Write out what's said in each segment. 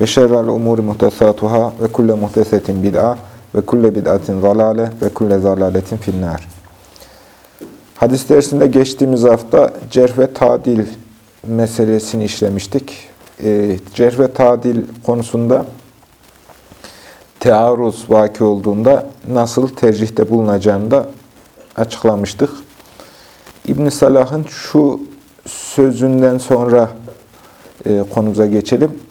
ve şerrel umuri muhtesatuhâ ve kulle muhtesetin bid'a ve kulle bid'atin zalale ve kulle zalaletin finnâr. Hadis dersinde geçtiğimiz hafta cerh ve tadil meselesini işlemiştik. E, cerh ve tadil konusunda tearruz vaki olduğunda nasıl tercihte bulunacağını da açıklamıştık. İbn Salah'ın şu sözünden sonra e, konumuza geçelim.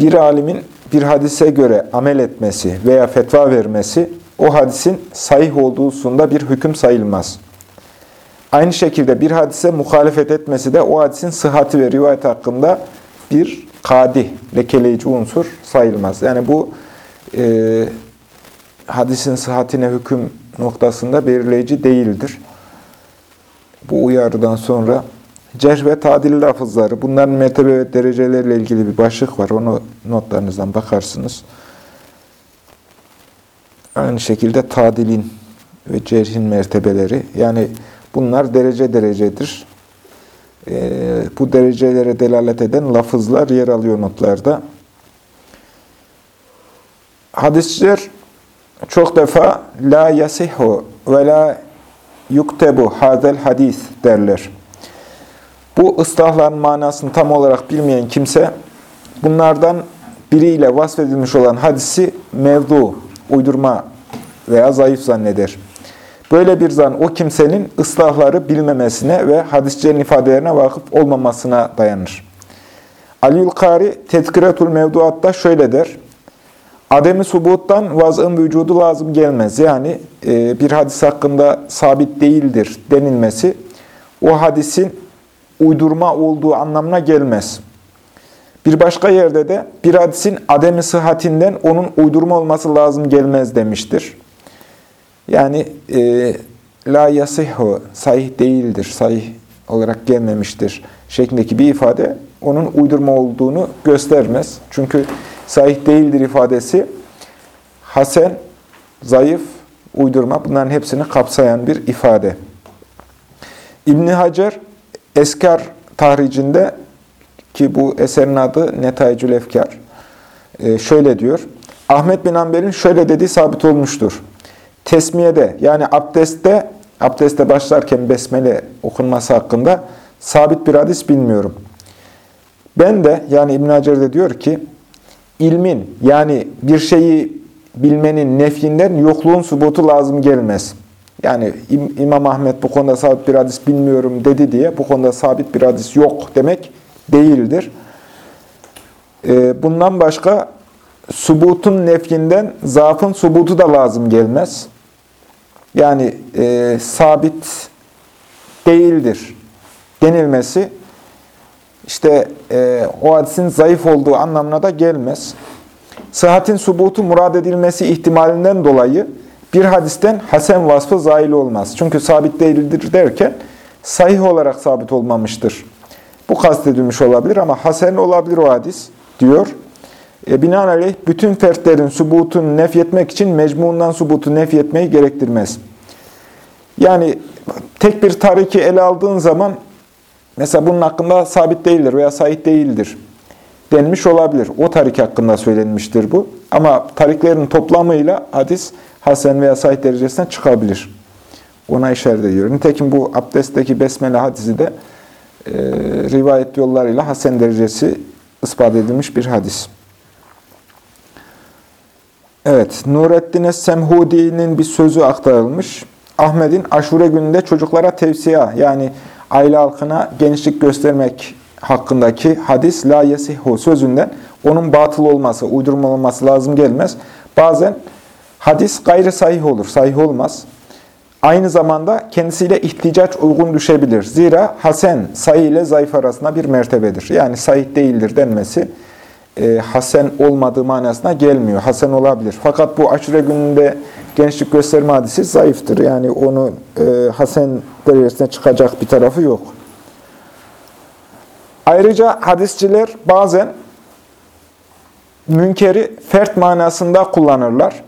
Bir alimin bir hadise göre amel etmesi veya fetva vermesi o hadisin sahih olduğu bir hüküm sayılmaz. Aynı şekilde bir hadise muhalefet etmesi de o hadisin sıhhati ve rivayet hakkında bir kadi, lekeleyici unsur sayılmaz. Yani bu e, hadisin sıhhatine hüküm noktasında belirleyici değildir. Bu uyarıdan sonra cerh ve tadil lafızları, bunların mertebe ve derecelerle ilgili bir başlık var. Onu notlarınızdan bakarsınız. Aynı şekilde tadilin ve cerhin mertebeleri. Yani bunlar derece derecedir. Ee, bu derecelere delalet eden lafızlar yer alıyor notlarda. Hadisçiler çok defa la yasihu ve la yuktebu hazel hadis derler. Bu ıslahların manasını tam olarak bilmeyen kimse bunlardan biriyle vasfedilmiş olan hadisi mevdu, uydurma veya zayıf zanneder. Böyle bir zan o kimsenin ıslahları bilmemesine ve hadisçilerin ifadelerine vakıf olmamasına dayanır. Aliül Kari Tezkiretul Mevduat'ta şöyle der. Ademi subuttan vaz'ın vücudu lazım gelmez. Yani e, bir hadis hakkında sabit değildir denilmesi o hadisin uydurma olduğu anlamına gelmez. Bir başka yerde de bir hadisin ademi sıhhatinden onun uydurma olması lazım gelmez demiştir. Yani e, la yasihhu, sahih değildir, sahih olarak gelmemiştir şeklindeki bir ifade onun uydurma olduğunu göstermez. Çünkü sahih değildir ifadesi hasen, zayıf, uydurma bunların hepsini kapsayan bir ifade. İbn Hacer Eskar tahricinde ki bu eserin adı Netaycül Efkar e, şöyle diyor. Ahmet bin Amber'in şöyle dediği sabit olmuştur. Tesmiyede yani abdestte abdeste başlarken besmele okunması hakkında sabit bir hadis bilmiyorum. Ben de yani İbn Hacer de diyor ki ilmin yani bir şeyi bilmenin nefyinden yokluğun subutu lazım gelmez. Yani İmam Ahmet bu konuda sabit bir hadis bilmiyorum dedi diye bu konuda sabit bir hadis yok demek değildir. Ee, bundan başka subutun nefyinden zaafın subutu da lazım gelmez. Yani e, sabit değildir denilmesi işte e, o hadisin zayıf olduğu anlamına da gelmez. Sıhhatin subutu murad edilmesi ihtimalinden dolayı bir hadisten hasen vasfı zahil olmaz. Çünkü sabit değildir derken sahih olarak sabit olmamıştır. Bu kastedilmiş olabilir ama hasen olabilir o hadis diyor. E, binaenaleyh bütün fertlerin subutunu nefyetmek için mecmuundan subutu nefyetmeyi gerektirmez. Yani tek bir tariki ele aldığın zaman mesela bunun hakkında sabit değildir veya sahih değildir denmiş olabilir. O tarik hakkında söylenmiştir bu. Ama tariklerin toplamıyla hadis hasen veya sahih derecesinden çıkabilir. Ona işaret ediyor. Nitekim bu abdestteki besmele hadisi de e, rivayet yollarıyla hasen derecesi ispat edilmiş bir hadis. Evet, Nureddin Semhudi'nin bir sözü aktarılmış. Ahmet'in aşure gününde çocuklara tevsiye yani aile halkına genişlik göstermek hakkındaki hadis la yesihu sözünden onun batıl olması, uydurma olması lazım gelmez. Bazen hadis gayri sahih olur, sahih olmaz. Aynı zamanda kendisiyle ihticaç uygun düşebilir. Zira hasen, sahih ile zayıf arasında bir mertebedir. Yani sahih değildir denmesi e, hasen olmadığı manasına gelmiyor. Hasen olabilir. Fakat bu aşure gününde gençlik gösterme hadisi zayıftır. Yani onu e, hasen derecesine çıkacak bir tarafı yok. Ayrıca hadisçiler bazen münkeri fert manasında kullanırlar.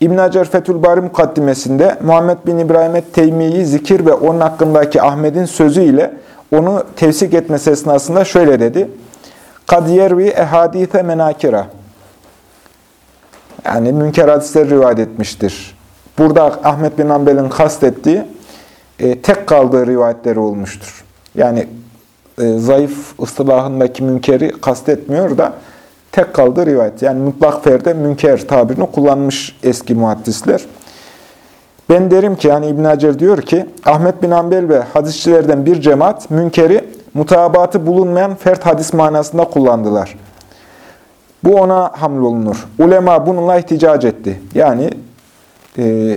İbn Hacer Fethül Bari mukaddimesinde Muhammed bin İbrahim Teymi'yi zikir ve onun hakkındaki Ahmet'in sözü ile onu tevsik etmesi esnasında şöyle dedi. Kad yervi ehadîfe menakira. Yani münker hadisleri rivayet etmiştir. Burada Ahmet bin Hanbel'in kastettiği e, tek kaldığı rivayetleri olmuştur. Yani e, zayıf ıstılahındaki münkeri kastetmiyor da tek kaldığı rivayet. Yani mutlak ferde münker tabirini kullanmış eski muhaddisler. Ben derim ki yani İbn Hacer diyor ki Ahmet bin Hanbel ve hadisçilerden bir cemaat münkeri mutabatı bulunmayan fert hadis manasında kullandılar. Bu ona hamlolunur. Ulema bununla ihticac etti. Yani e,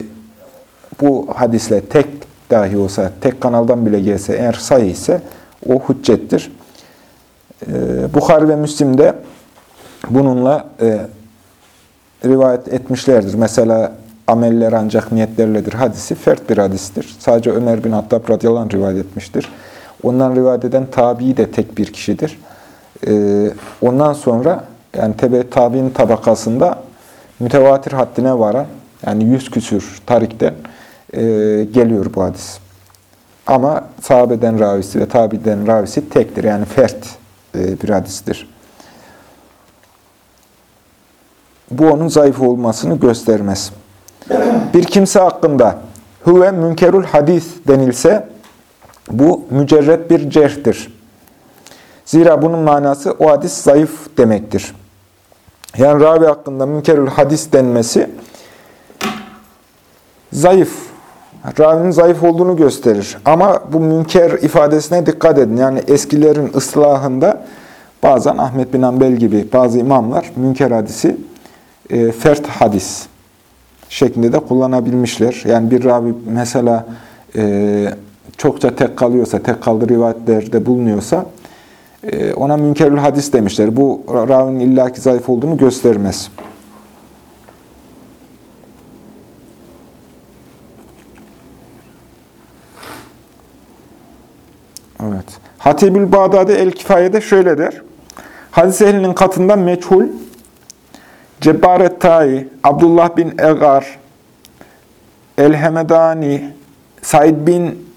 bu hadisle tek dahi olsa, tek kanaldan bile gelse, eğer sahih ise o hüccettir. E, Bukhari ve Müslim'de bununla e, rivayet etmişlerdir. Mesela ameller ancak niyetlerledir hadisi fert bir hadistir. Sadece Ömer bin Hattab radıyallahu anh rivayet etmiştir. Ondan rivayet eden tabi de tek bir kişidir. Ee, ondan sonra yani tebe tabi'nin tabakasında mütevatir haddine varan yani yüz küsür tarikten e, geliyor bu hadis. Ama sahabeden ravisi ve tabiden ravisi tektir. Yani fert e, bir hadistir. Bu onun zayıf olmasını göstermez. Bir kimse hakkında huve münkerul hadis denilse bu mücerret bir cerhtir. Zira bunun manası o hadis zayıf demektir. Yani ravi hakkında münkerül hadis denmesi zayıf. Ravinin zayıf olduğunu gösterir. Ama bu münker ifadesine dikkat edin. Yani eskilerin ıslahında bazen Ahmet bin Ambel gibi bazı imamlar münker hadisi e, fert hadis şeklinde de kullanabilmişler. Yani bir ravi mesela e, çokça tek kalıyorsa, tek kaldığı rivayetlerde bulunuyorsa e, ona münkerül hadis demişler. Bu ravinin illaki zayıf olduğunu göstermez. Evet. Hatibül Bağdadi El-Kifaye'de şöyle der. Hadis ehlinin katında meçhul, Cebbaret Tai, Abdullah bin Egar, El-Hemedani, Said bin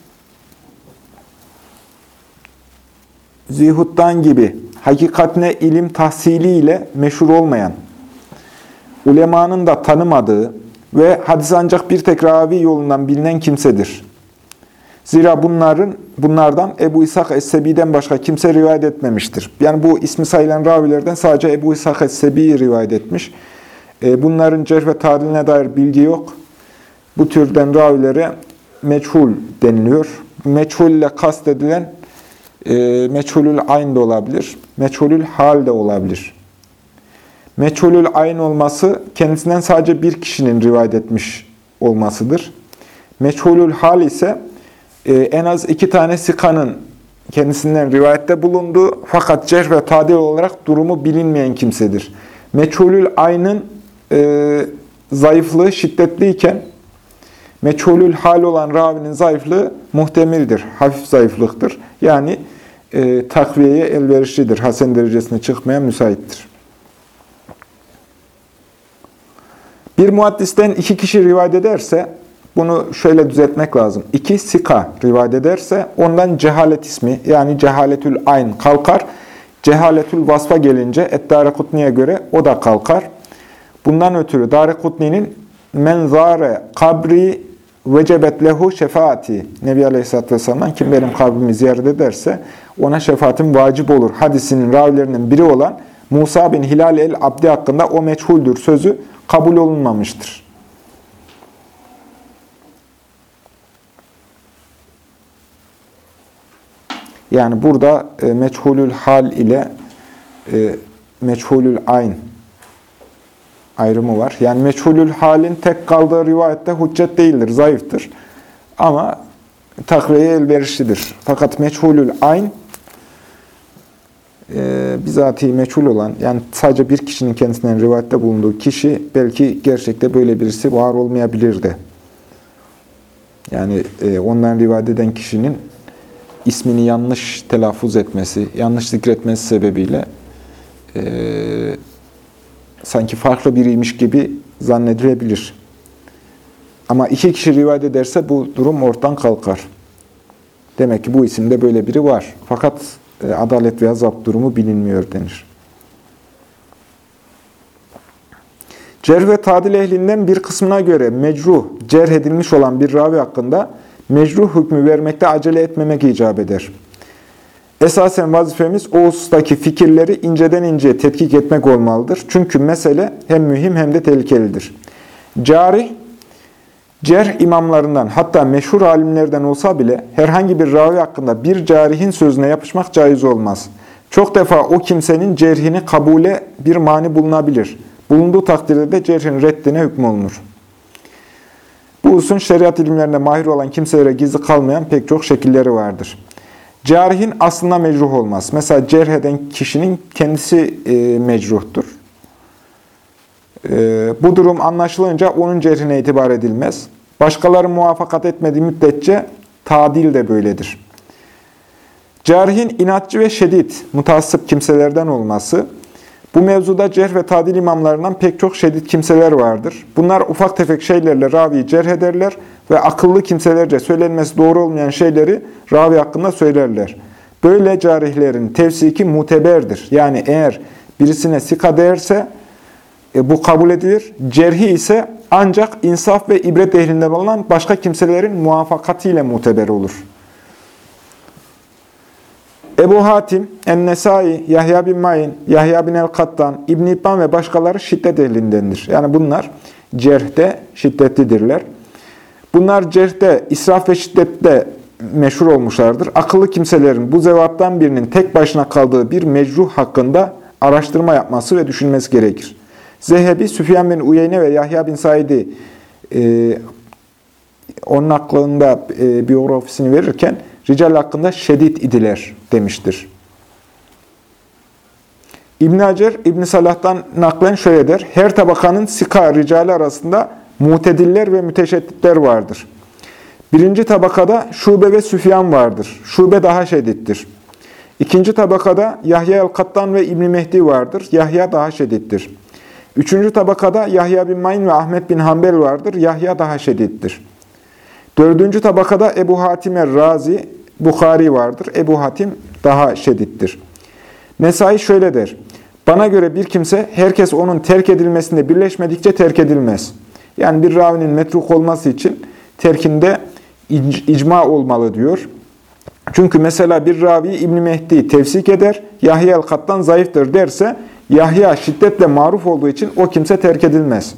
Zihuttan gibi hakikatine ilim tahsiliyle meşhur olmayan, ulemanın da tanımadığı ve hadis ancak bir tek ravi yolundan bilinen kimsedir. Zira bunların bunlardan Ebu İshak Es-Sebi'den başka kimse rivayet etmemiştir. Yani bu ismi sayılan ravilerden sadece Ebu İshak Es-Sebi rivayet etmiş. E, bunların cerh ve tariline dair bilgi yok. Bu türden ravilere meçhul deniliyor. Meçhul ile kastedilen e, meçhulül ayn da olabilir, meçhulül hal de olabilir. Meçhulül ayn olması kendisinden sadece bir kişinin rivayet etmiş olmasıdır. Meçhulül hal ise en az iki tane sikanın kendisinden rivayette bulunduğu fakat cerh ve tadil olarak durumu bilinmeyen kimsedir. Meçhulül aynın e, zayıflığı şiddetliyken meçhulül hal olan ravinin zayıflığı muhtemildir, hafif zayıflıktır. Yani e, takviyeye elverişlidir. Hasen derecesine çıkmaya müsaittir. Bir muhaddisten iki kişi rivayet ederse, bunu şöyle düzeltmek lazım. İki sika rivayet ederse, ondan cehalet ismi, yani cehaletül ayn kalkar. Cehaletül vasfa gelince, et Kutni'ye göre o da kalkar. Bundan ötürü Darekutni'nin menzare kabri vecebet lehu şefaati. Nebi Aleyhisselatü Vesselam'dan kim benim kabrimi ziyaret ederse ona şefaatim vacip olur. Hadisinin ravilerinden biri olan Musa bin Hilal el-Abdi hakkında o meçhuldür sözü kabul olunmamıştır. Yani burada e, meçhulül hal ile e, meçhulül ayn ayrımı var. Yani meçhulül halin tek kaldığı rivayette hüccet değildir, zayıftır. Ama takviyeye elverişlidir. Fakat meçhulül ayn e, bizatihi meçhul olan, yani sadece bir kişinin kendisinden rivayette bulunduğu kişi belki gerçekte böyle birisi var olmayabilirdi. Yani e, ondan rivayet eden kişinin ismini yanlış telaffuz etmesi, yanlış zikretmesi sebebiyle e, sanki farklı biriymiş gibi zannedilebilir. Ama iki kişi rivayet ederse bu durum ortadan kalkar. Demek ki bu isimde böyle biri var. Fakat e, adalet veya zapt durumu bilinmiyor denir. Cerh ve tadil ehlinden bir kısmına göre mecruh, cerh edilmiş olan bir ravi hakkında mecruh hükmü vermekte acele etmemek icap eder. Esasen vazifemiz o husustaki fikirleri inceden inceye tetkik etmek olmalıdır. Çünkü mesele hem mühim hem de tehlikelidir. Cari, cerh imamlarından hatta meşhur alimlerden olsa bile herhangi bir ravi hakkında bir carihin sözüne yapışmak caiz olmaz. Çok defa o kimsenin cerhini kabule bir mani bulunabilir. Bulunduğu takdirde de cerhin reddine hükmolunur. Bu hususun şeriat ilimlerinde mahir olan kimselere gizli kalmayan pek çok şekilleri vardır. Carihin aslında mecruh olmaz. Mesela cerh eden kişinin kendisi e, mecruhtur. E, bu durum anlaşılınca onun cerhine itibar edilmez. Başkaları muvaffakat etmediği müddetçe tadil de böyledir. Carihin inatçı ve şedid, mutassıp kimselerden olması, bu mevzuda cerh ve tadil imamlarından pek çok şedid kimseler vardır. Bunlar ufak tefek şeylerle raviyi cerh ederler ve akıllı kimselerce söylenmesi doğru olmayan şeyleri ravi hakkında söylerler. Böyle carihlerin tevsiki muteberdir. Yani eğer birisine sika derse e, bu kabul edilir. Cerhi ise ancak insaf ve ibret ehlinden olan başka kimselerin muvaffakatiyle muteber olur. Ebu Hatim, En-Nesai, Yahya bin Mayin, Yahya bin El-Kattan, İbn-i İbban ve başkaları şiddet ehlindendir. Yani bunlar cerhte şiddetlidirler. Bunlar cerhte, israf ve şiddette meşhur olmuşlardır. Akıllı kimselerin bu zevattan birinin tek başına kaldığı bir mecruh hakkında araştırma yapması ve düşünmesi gerekir. Zehebi, Süfyan bin Uyeyne ve Yahya bin Said'i e, onun aklında e, biyografisini verirken rical hakkında şedid idiler demiştir. İbn Hacer İbn Salah'tan naklen şöyle der. Her tabakanın sika ricali arasında mutediller ve müteşedditler vardır. Birinci tabakada şube ve süfyan vardır. Şube daha şedittir. İkinci tabakada Yahya el-Kattan ve İbn Mehdi vardır. Yahya daha şedittir. Üçüncü tabakada Yahya bin Mayn ve Ahmet bin Hanbel vardır. Yahya daha şedittir. Dördüncü tabakada Ebu Hatim er-Razi, Bukhari vardır. Ebu Hatim daha şedittir. Nesai şöyle der. Bana göre bir kimse herkes onun terk edilmesinde birleşmedikçe terk edilmez. Yani bir ravinin metruk olması için terkinde icma olmalı diyor. Çünkü mesela bir ravi İbn Mehdi tefsik eder, Yahya el-Kattan zayıftır derse, Yahya şiddetle maruf olduğu için o kimse terk edilmez.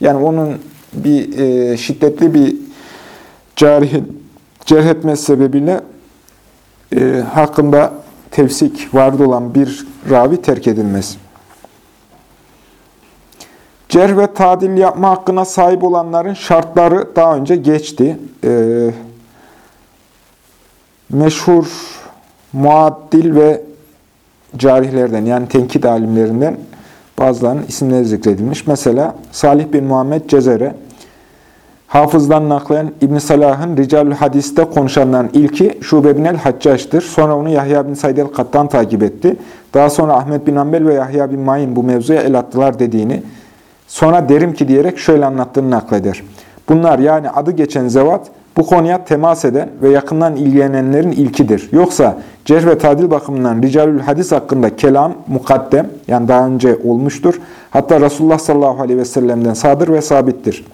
Yani onun bir e, şiddetli bir cerh etmesi sebebiyle e, hakkında tefsik vardı olan bir ravi terk edilmez. Cerh ve tadil yapma hakkına sahip olanların şartları daha önce geçti. Ee, meşhur muaddil ve carihlerden yani tenkit alimlerinden bazılarının isimleri zikredilmiş. Mesela Salih bin Muhammed Cezere, Hafızdan naklen İbn Salah'ın Ricalül Hadis'te konuşanların ilki Şube bin el-Haccaç'tır. Sonra onu Yahya bin Said el-Kattan takip etti. Daha sonra Ahmet bin Ambel ve Yahya bin Mayin bu mevzuya el attılar dediğini, sonra derim ki diyerek şöyle anlattığını nakleder. Bunlar yani adı geçen zevat bu konuya temas eden ve yakından ilgilenenlerin ilkidir. Yoksa cerh ve tadil bakımından Ricalül Hadis hakkında kelam mukaddem yani daha önce olmuştur. Hatta Resulullah sallallahu aleyhi ve sellem'den sadır ve sabittir.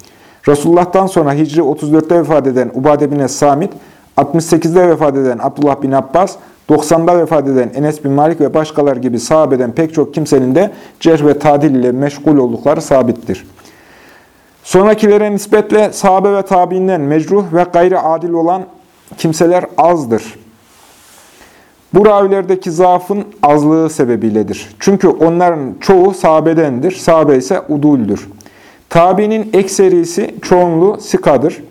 Resulullah'tan sonra Hicri 34'te vefat eden Ubade bin Es-Samit, 68'de vefat eden Abdullah bin Abbas, 90'da vefat eden Enes bin Malik ve başkalar gibi sahabeden pek çok kimsenin de cerh ve tadil ile meşgul oldukları sabittir. Sonrakilere nispetle sahabe ve tabiinden mecruh ve gayri adil olan kimseler azdır. Bu ravilerdeki zaafın azlığı sebebiyledir. Çünkü onların çoğu sahabedendir, sahabe ise uduldür. Tabi'nin ekserisi, çoğunluğu sikadır.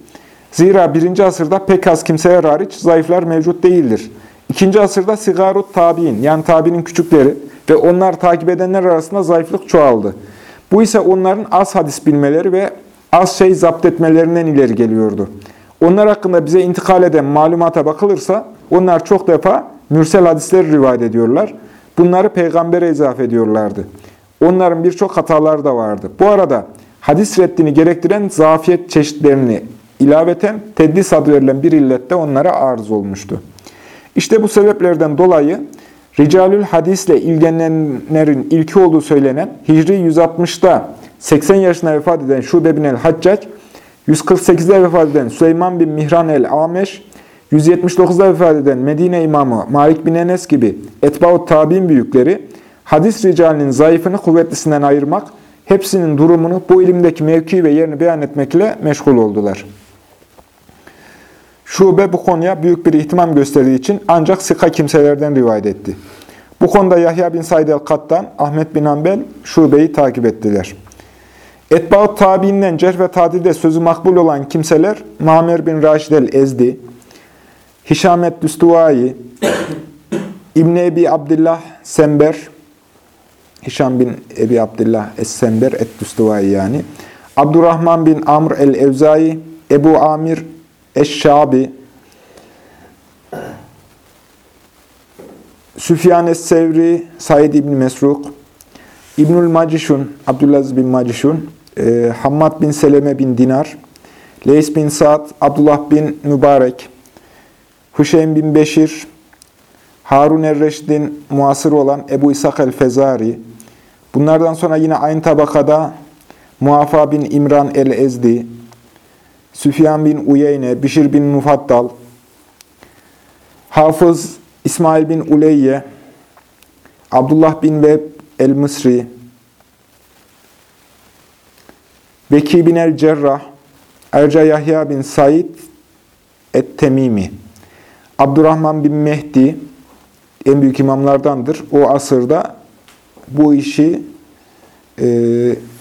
Zira birinci asırda pek az kimseler hariç zayıflar mevcut değildir. İkinci asırda sigarut tabi'in yani tabi'nin küçükleri ve onlar takip edenler arasında zayıflık çoğaldı. Bu ise onların az hadis bilmeleri ve az şey zapt etmelerinden ileri geliyordu. Onlar hakkında bize intikal eden malumata bakılırsa onlar çok defa mürsel hadisleri rivayet ediyorlar. Bunları peygambere izafe ediyorlardı. Onların birçok hataları da vardı. Bu arada hadis reddini gerektiren zafiyet çeşitlerini ilaveten teddis adı verilen bir illette onlara arız olmuştu. İşte bu sebeplerden dolayı Ricalül hadisle ilgilenenlerin ilki olduğu söylenen Hicri 160'da 80 yaşına vefat eden Şube bin el-Haccac, 148'de vefat eden Süleyman bin Mihran el-Ameş, 179'da vefat eden Medine imamı Malik bin Enes gibi etbaut tabi'in büyükleri, hadis ricalinin zayıfını kuvvetlisinden ayırmak, hepsinin durumunu bu ilimdeki mevki ve yerini beyan etmekle meşgul oldular. Şube bu konuya büyük bir ihtimam gösterdiği için ancak sıka kimselerden rivayet etti. Bu konuda Yahya bin Said el-Kattan, Ahmet bin Hanbel Şube'yi takip ettiler. Etbaut tabiinden cerh ve tadilde sözü makbul olan kimseler Mamer bin Raşid el-Ezdi, Hişamet Düstuvai, İbn Ebi Abdullah Sember, Hişam bin Ebi Abdullah Es-Sember et-Düstuvai yani, Abdurrahman bin Amr el-Evzai, Ebu Amir Eşşabi, Süfyan Es-Sevri, Said İbni Mesruk, İbnül Macişun, Abdülaziz bin Macişun, e, Hammad bin Seleme bin Dinar, Leys bin Sa'd, Abdullah bin Mübarek, Hüseyin bin Beşir, Harun er-Reşid'in muasır olan Ebu İshak el-Fezari, bunlardan sonra yine aynı tabakada Muafa bin İmran el-Ezdi, Süfyan bin Uyeyne, Bişir bin Mufaddal, Hafız İsmail bin Uleyye, Abdullah bin Veb el-Mısri, Veki bin el-Cerrah, Erca Yahya bin Said et-Temimi, Abdurrahman bin Mehdi, en büyük imamlardandır. O asırda bu işi e,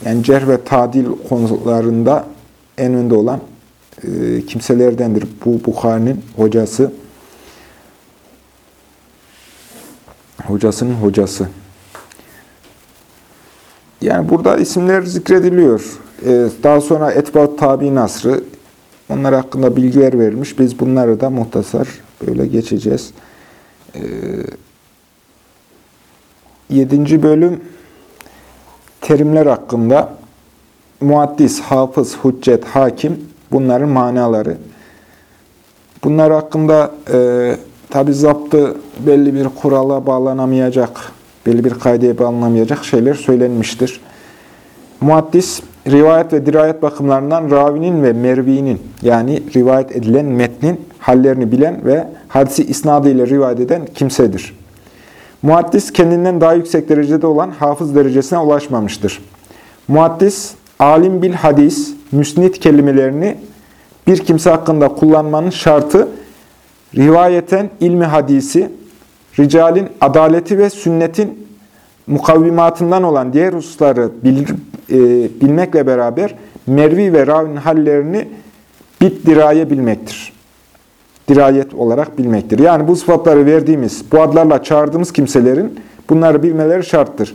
yani cerh ve tadil konularında en önde olan e, kimselerdendir. Bu Bukhari'nin hocası. Hocasının hocası. Yani burada isimler zikrediliyor. E, daha sonra Etbaut Tabi Nasrı, onlar hakkında bilgiler verilmiş. Biz bunları da muhtasar böyle geçeceğiz. E, yedinci bölüm terimler hakkında muaddis, hafız, hüccet, hakim bunların manaları. Bunlar hakkında e, tabi zaptı belli bir kurala bağlanamayacak, belli bir kaideye bağlanamayacak şeyler söylenmiştir. Muaddis, rivayet ve dirayet bakımlarından ravinin ve mervinin yani rivayet edilen metnin hallerini bilen ve hadisi isnadıyla rivayet eden kimsedir. Muaddis kendinden daha yüksek derecede olan hafız derecesine ulaşmamıştır. Muaddis, alim bil hadis, müsnit kelimelerini bir kimse hakkında kullanmanın şartı, rivayeten ilmi hadisi, ricalin adaleti ve sünnetin mukavvimatından olan diğer hususları bil, e, bilmekle beraber mervi ve ravin hallerini bit diraye bilmektir. Dirayet olarak bilmektir. Yani bu sıfatları verdiğimiz, bu adlarla çağırdığımız kimselerin bunları bilmeleri şarttır.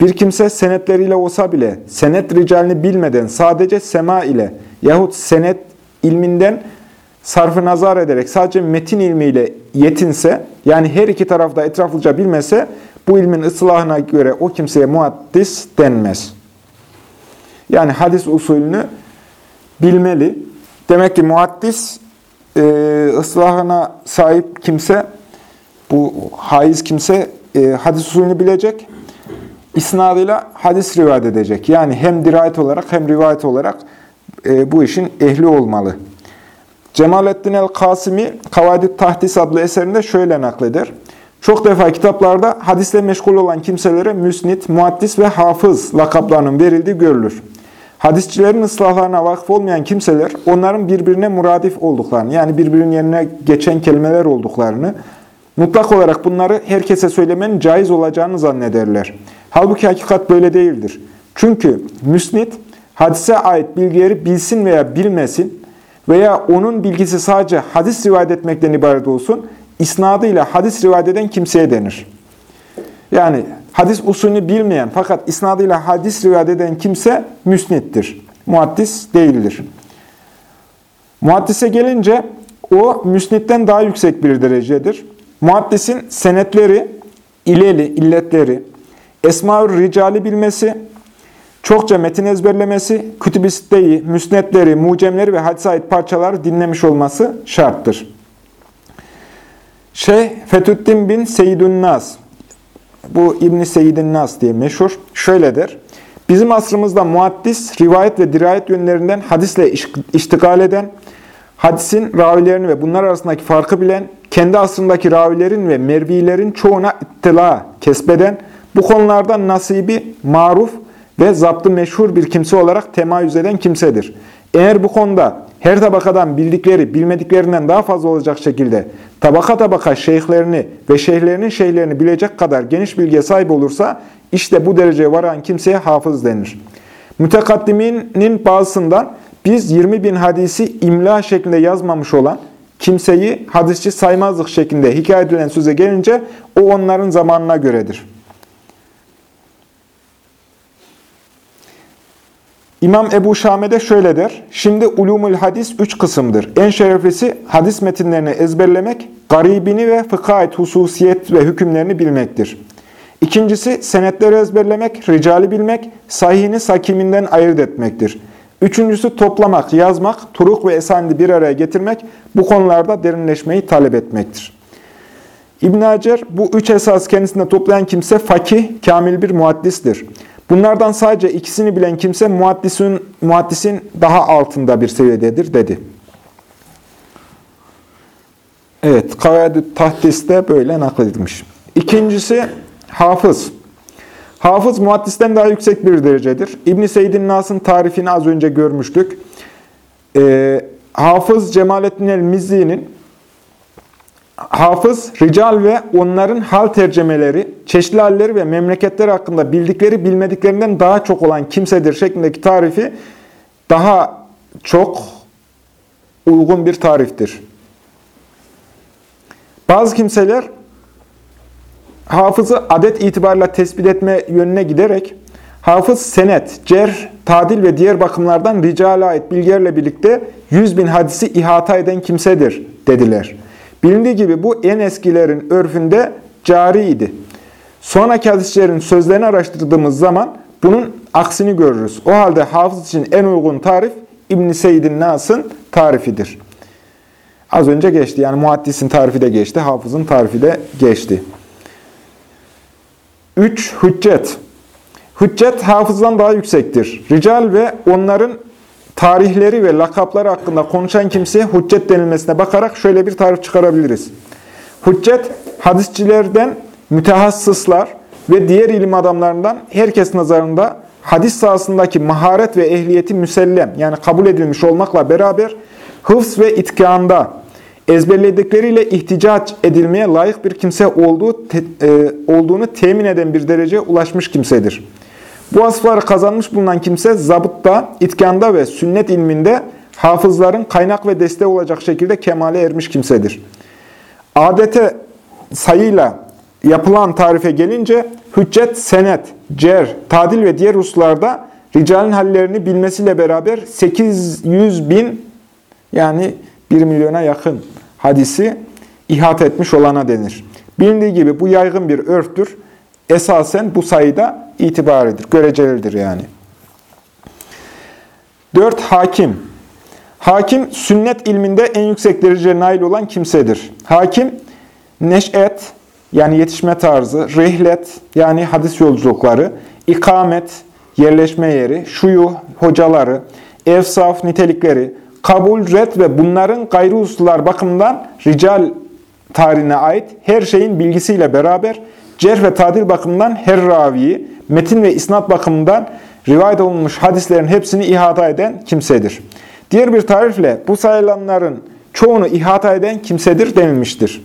Bir kimse senetleriyle olsa bile senet ricalini bilmeden sadece sema ile yahut senet ilminden sarfı nazar ederek sadece metin ilmiyle yetinse, yani her iki tarafta etraflıca bilmese, bu ilmin ıslahına göre o kimseye muaddis denmez. Yani hadis usulünü bilmeli. Demek ki muaddis e, ıslahına sahip kimse, bu haiz kimse e, hadis usulünü bilecek, isnadıyla hadis rivayet edecek. Yani hem dirayet olarak hem rivayet olarak e, bu işin ehli olmalı. Cemalettin el-Kasimi Kavadit Tahdis adlı eserinde şöyle nakleder. Çok defa kitaplarda hadisle meşgul olan kimselere müsnit, muaddis ve hafız lakaplarının verildiği görülür. Hadisçilerin ıslahlarına vakıf olmayan kimseler onların birbirine muradif olduklarını, yani birbirinin yerine geçen kelimeler olduklarını, mutlak olarak bunları herkese söylemenin caiz olacağını zannederler. Halbuki hakikat böyle değildir. Çünkü müsnit, hadise ait bilgileri bilsin veya bilmesin veya onun bilgisi sadece hadis rivayet etmekten ibaret olsun, isnadıyla hadis rivayet eden kimseye denir. Yani hadis usulünü bilmeyen fakat isnadıyla hadis rivayet eden kimse müsnittir. Muaddis değildir. Muaddise gelince o müsnitten daha yüksek bir derecedir. Muaddisin senetleri, ileli, illetleri, esma ricali bilmesi, çokça metin ezberlemesi, kütüb-i müsnetleri, mucemleri ve hadise ait parçaları dinlemiş olması şarttır. Şeyh Fethuddin bin Seyyidun Nas, bu İbn-i Seyyidin Nas diye meşhur, şöyle der. Bizim asrımızda muaddis, rivayet ve dirayet yönlerinden hadisle iştigal eden, hadisin ravilerini ve bunlar arasındaki farkı bilen, kendi asrındaki ravilerin ve mervilerin çoğuna ittila kesbeden, bu konulardan nasibi, maruf ve zaptı meşhur bir kimse olarak temayüz eden kimsedir. Eğer bu konuda her tabakadan bildikleri, bilmediklerinden daha fazla olacak şekilde tabaka tabaka şeyhlerini ve şeyhlerinin şeyhlerini bilecek kadar geniş bilgiye sahip olursa, işte bu dereceye varan kimseye hafız denir. Mütekaddiminin bazısından biz 20 bin hadisi imla şeklinde yazmamış olan kimseyi hadisçi saymazlık şeklinde hikaye edilen söze gelince o onların zamanına göredir. İmam Ebu Şame de şöyle der. Şimdi ulumul hadis üç kısımdır. En şereflisi hadis metinlerini ezberlemek, garibini ve fıkha hususiyet ve hükümlerini bilmektir. İkincisi senetleri ezberlemek, ricali bilmek, sahihini sakiminden ayırt etmektir. Üçüncüsü toplamak, yazmak, turuk ve esandi bir araya getirmek, bu konularda derinleşmeyi talep etmektir. İbn Hacer bu üç esas kendisinde toplayan kimse fakih, kamil bir muaddistir. Bunlardan sadece ikisini bilen kimse muaddisin, muaddisin daha altında bir seviyededir dedi. Evet, Kavayad-ı Tahdis'te böyle nakledilmiş. İkincisi hafız. Hafız muaddisten daha yüksek bir derecedir. İbn-i Seyyidin Nas'ın tarifini az önce görmüştük. Ee, Hafız Cemalettin el-Mizzi'nin Hafız, rical ve onların hal tercemeleri, çeşitli halleri ve memleketler hakkında bildikleri bilmediklerinden daha çok olan kimsedir şeklindeki tarifi daha çok uygun bir tariftir. Bazı kimseler hafızı adet itibarıyla tespit etme yönüne giderek hafız senet, cer, tadil ve diğer bakımlardan ricale ait bilgilerle birlikte 100 bin hadisi ihata eden kimsedir dediler. Bilindiği gibi bu en eskilerin örfünde cariydi. Sonraki hadislerin sözlerini araştırdığımız zaman bunun aksini görürüz. O halde hafız için en uygun tarif İbn-i Seyyid'in Nas'ın tarifidir. Az önce geçti. Yani muhaddisin tarifi de geçti. Hafızın tarifi de geçti. 3. Hüccet. Hüccet hafızdan daha yüksektir. Rical ve onların tarihleri ve lakapları hakkında konuşan kimseye hüccet denilmesine bakarak şöyle bir tarif çıkarabiliriz. Hüccet, hadisçilerden mütehassıslar ve diğer ilim adamlarından herkes nazarında hadis sahasındaki maharet ve ehliyeti müsellem yani kabul edilmiş olmakla beraber hıfz ve itkanda ezberledikleriyle ihticaç edilmeye layık bir kimse olduğu, te, e, olduğunu temin eden bir dereceye ulaşmış kimsedir. Bu vasıfları kazanmış bulunan kimse zabıtta, itkanda ve sünnet ilminde hafızların kaynak ve desteği olacak şekilde kemale ermiş kimsedir. Adete sayıyla yapılan tarife gelince hüccet, senet, cer, tadil ve diğer hususlarda ricalin hallerini bilmesiyle beraber 800 bin yani 1 milyona yakın hadisi ihate etmiş olana denir. Bilindiği gibi bu yaygın bir örftür. Esasen bu sayıda itibaridir, görecelidir yani. Dört, hakim. Hakim, sünnet ilminde en yüksek dereceye nail olan kimsedir. Hakim, neş'et, yani yetişme tarzı, rihlet, yani hadis yolculukları, ikamet, yerleşme yeri, şuyu, hocaları, evsaf, nitelikleri, kabul, red ve bunların gayri hususlar bakımından rical tarihine ait her şeyin bilgisiyle beraber cerh ve tadil bakımından her raviyi, metin ve isnat bakımından rivayet olunmuş hadislerin hepsini ihata eden kimsedir. Diğer bir tarifle bu sayılanların çoğunu ihata eden kimsedir denilmiştir.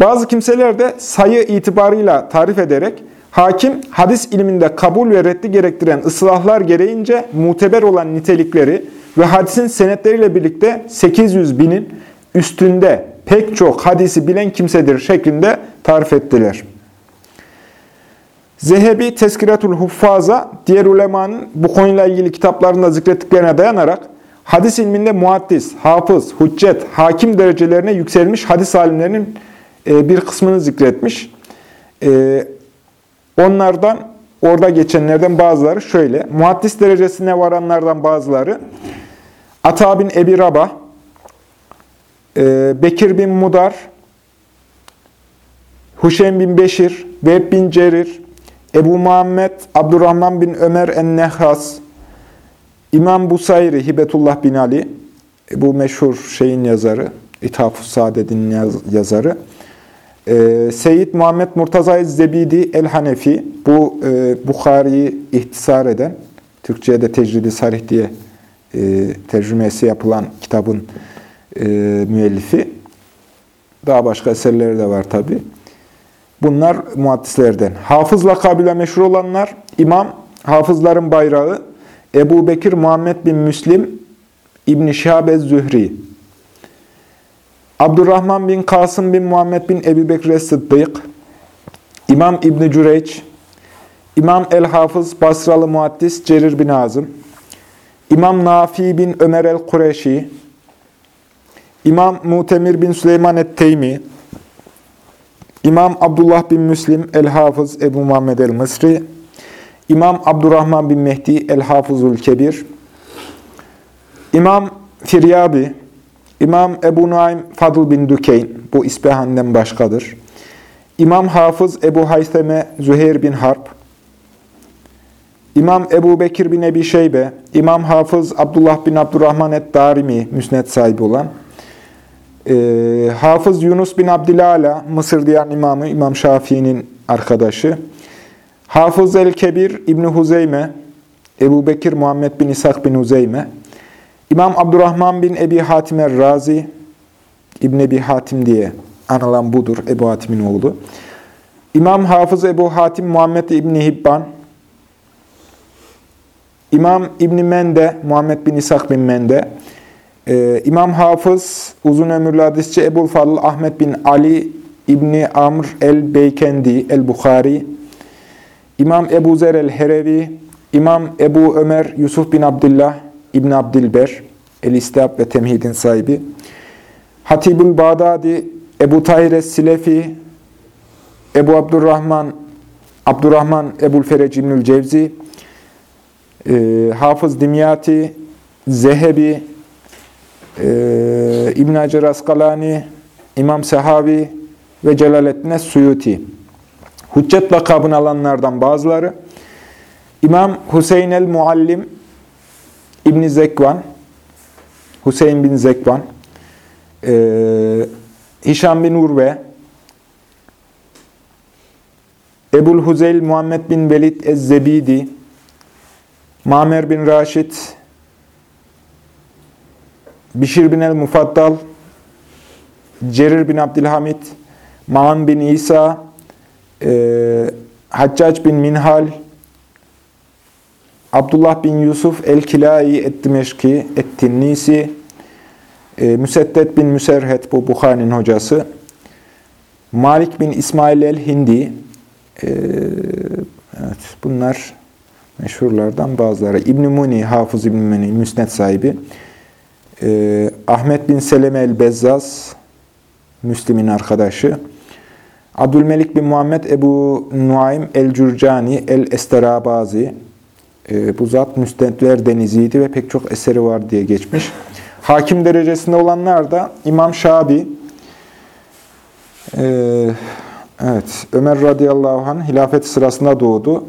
Bazı kimseler de sayı itibarıyla tarif ederek hakim hadis ilminde kabul ve reddi gerektiren ıslahlar gereğince muteber olan nitelikleri ve hadisin senetleriyle birlikte 800 binin üstünde pek çok hadisi bilen kimsedir şeklinde tarif ettiler. Zehebi Teskiretul Huffaza, diğer ulemanın bu konuyla ilgili kitaplarında zikrettiklerine dayanarak, hadis ilminde muaddis, hafız, hüccet, hakim derecelerine yükselmiş hadis alimlerinin e, bir kısmını zikretmiş. E, onlardan, orada geçenlerden bazıları şöyle, muaddis derecesine varanlardan bazıları, Ata bin Ebi Rabah, e, Bekir bin Mudar, Huşeym bin Beşir, Vehb bin Cerir, Ebu Muhammed, Abdurrahman bin Ömer en-Nehhas, İmam Busayri, Hibetullah bin Ali, bu meşhur şeyin yazarı, İthaf-ı Saadet'in yaz, yazarı. Ee, Seyyid Muhammed Murtaza Zebidi el-Hanefi, bu e, Bukhari'yi ihtisar eden, Türkçe'de Tecridi Sarih diye e, tercümesi yapılan kitabın e, müellifi. Daha başka eserleri de var tabi. Bunlar muhaddislerden. Hafız lakabıyla meşhur olanlar, İmam, Hafızların Bayrağı, Ebu Bekir Muhammed bin Müslim, İbn-i zühri Abdurrahman bin Kasım bin Muhammed bin Ebu Bekir Sıddık, İmam İbn-i Cüreyç, İmam El-Hafız Basralı Muhaddis Cerir bin Azım, İmam Nafi bin Ömer el-Kureşi, İmam Mutemir bin Süleyman et-Teymi, İmam Abdullah bin Müslim el-Hafız Ebu Muhammed el-Mısri, İmam Abdurrahman bin Mehdi el-Hafızul Kebir, İmam Firyabi, İmam Ebu Nuaym Fadıl bin Dükeyn, bu İsbehan'den başkadır. İmam Hafız Ebu Haytheme Züheyr bin Harp, İmam Ebu Bekir bin Ebi Şeybe, İmam Hafız Abdullah bin Abdurrahman et-Darimi, müsned sahibi olan, e, Hafız Yunus bin Abdilala, Mısır diyen imamı, İmam Şafii'nin arkadaşı, Hafız el-Kebir İbni Huzeyme, Ebu Bekir Muhammed bin İshak bin Huzeyme, İmam Abdurrahman bin Ebi Hatim er-Razi, İbn Ebi Hatim diye anılan budur, Ebu Hatim'in oğlu. İmam Hafız Ebu Hatim Muhammed İbni Hibban, İmam İbni Mende, Muhammed bin İshak bin Mende, ee, İmam Hafız, uzun ömürlü hadisçi Ebu Fadıl Ahmet bin Ali İbni Amr el-Beykendi el-Bukhari, İmam Ebu Zer el-Herevi, İmam Ebu Ömer Yusuf bin Abdullah İbn Abdilber, el-İstab ve Temhid'in sahibi, Hatibül Bağdadi, Ebu Tahir es-Silefi, Ebu Abdurrahman, Abdurrahman Ebu'l Ferec Cevzi, e, Hafız Dimyati, Zehebi, e, İbn Hacer Askalani, İmam Sehavi ve Celaleddin Suyuti. Hüccet lakabını alanlardan bazıları. İmam Hüseyin el-Muallim İbn Zekvan, Hüseyin bin Zekvan, e, Hişam bin Urve, Ebul Huzeyl Muhammed bin Velid Ez-Zebidi, Mamer bin Raşid, Bişir bin el-Mufaddal, Cerir bin Abdülhamid, Maan bin İsa, e, Haccac bin Minhal, Abdullah bin Yusuf el-Kilai et-Dimeşki, et-Tinnisi, e, Müseddet bin Müserhet, bu Bukhari'nin hocası, Malik bin İsmail el-Hindi, e, evet, bunlar meşhurlardan bazıları. İbn-i Muni, Hafız İbn-i Muni, Müsned sahibi, e, Ahmet bin Seleme el-Bezzaz, Müslim'in arkadaşı, Abdülmelik bin Muhammed Ebu Nuaym el-Cürcani el-Esterabazi, e, bu zat müstentler deniziydi ve pek çok eseri var diye geçmiş. Hakim derecesinde olanlar da İmam Şabi, e, evet, Ömer radıyallahu anh hilafet sırasında doğdu.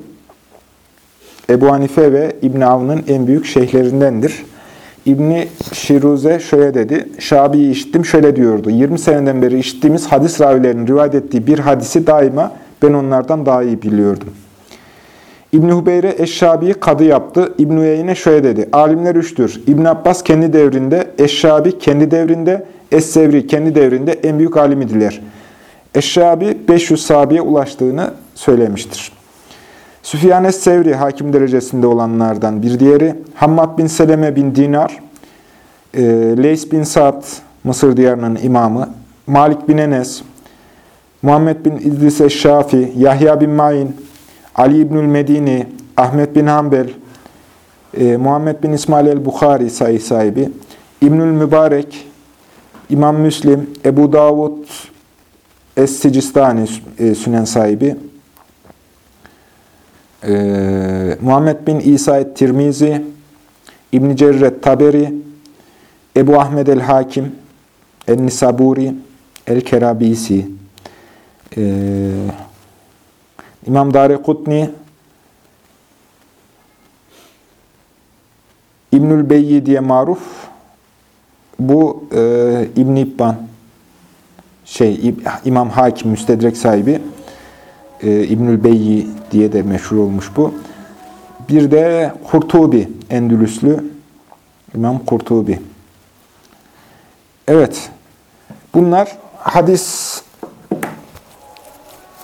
Ebu Hanife ve İbn Avn'ın en büyük şeyhlerindendir. İbni Şiruze şöyle dedi, Şabi'yi işittim, şöyle diyordu. 20 seneden beri işittiğimiz hadis ravilerinin rivayet ettiği bir hadisi daima ben onlardan daha iyi biliyordum. İbn Hubeyre Eşşabi'yi kadı yaptı. İbn Uyeyne şöyle dedi. Alimler üçtür. İbn Abbas kendi devrinde, Eşşabi kendi devrinde, Es-Sevri kendi devrinde en büyük alimidiler. Eşşabi 500 sahabeye ulaştığını söylemiştir. Süfyan Es-Sevri hakim derecesinde olanlardan bir diğeri. Hammad bin Seleme bin Dinar, e, Leys bin Sa'd Mısır diyarının imamı, Malik bin Enes, Muhammed bin İdris Şafi, Yahya bin Ma'in, Ali İbnül Medini, Ahmet bin Hanbel, e, Muhammed bin İsmail el-Bukhari sayı sahibi, İbnül Mübarek, İmam Müslim, Ebu Davud Es-Sicistani e, sünen sahibi, e, Muhammed bin İsa et-Tirmizi, İbn-i Cerret Taberi, Ebu Ahmed el-Hakim, El-Nisaburi, El-Kerabisi, e, İmam Dari Kutni, İbnül Beyyi diye maruf, bu e, İbn İbban, şey İmam Hakim müstedrek sahibi e, İbnül Beyyi diye de meşhur olmuş bu. Bir de Kurtubi Endülüslü İmam Kurtubi. Evet. Bunlar hadis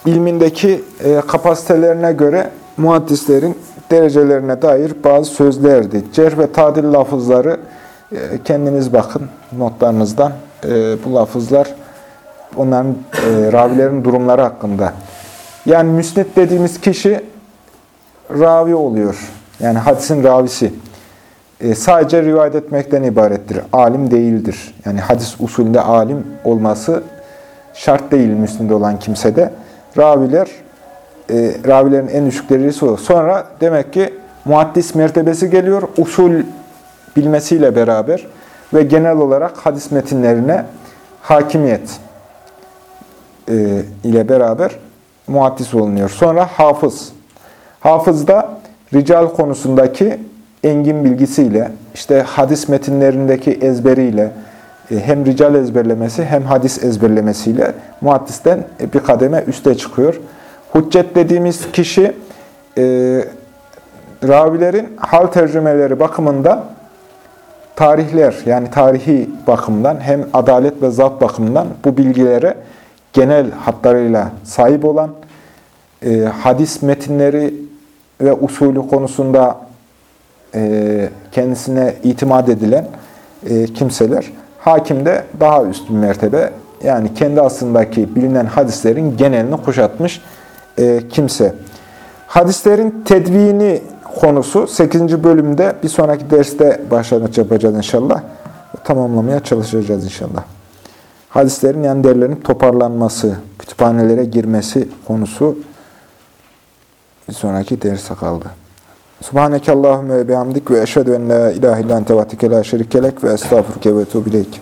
ilmindeki e, kapasitelerine göre muhaddislerin derecelerine dair bazı sözlerdi. Cerh ve tadil lafızları e, kendiniz bakın notlarınızdan. E, bu lafızlar onların e, ravilerin durumları hakkında. Yani müsnit dediğimiz kişi ravi oluyor. Yani hadisin ravisi. E, sadece rivayet etmekten ibarettir. Alim değildir. Yani hadis usulünde alim olması şart değil müsnide olan kimsede. Raviler, e, ravilerin en düşük derecesi o. Sonra demek ki muhaddis mertebesi geliyor. Usul bilmesiyle beraber ve genel olarak hadis metinlerine hakimiyet e, ile beraber muhaddis olunuyor. Sonra hafız. Hafız da rical konusundaki engin bilgisiyle, işte hadis metinlerindeki ezberiyle, e, hem rical ezberlemesi hem hadis ezberlemesiyle muhaddisten bir kademe üste çıkıyor. Hüccet dediğimiz kişi e, ravilerin hal tercümeleri bakımından tarihler yani tarihi bakımdan hem adalet ve zat bakımından bu bilgilere genel hatlarıyla sahip olan e, hadis metinleri ve usulü konusunda e, kendisine itimat edilen e, kimseler. Hakim de daha üst bir mertebe. Yani kendi aslındaki bilinen hadislerin genelini kuşatmış e, kimse. Hadislerin tedvini konusu 8. bölümde bir sonraki derste başlangıç yapacağız inşallah. Tamamlamaya çalışacağız inşallah. Hadislerin yani derlerin toparlanması, kütüphanelere girmesi konusu bir sonraki derse kaldı. Subhaneke Allahümme ve bihamdik ve eşhedü en la ilahe illan tevatike la şerikelek ve estağfurke ve tuğbileyk.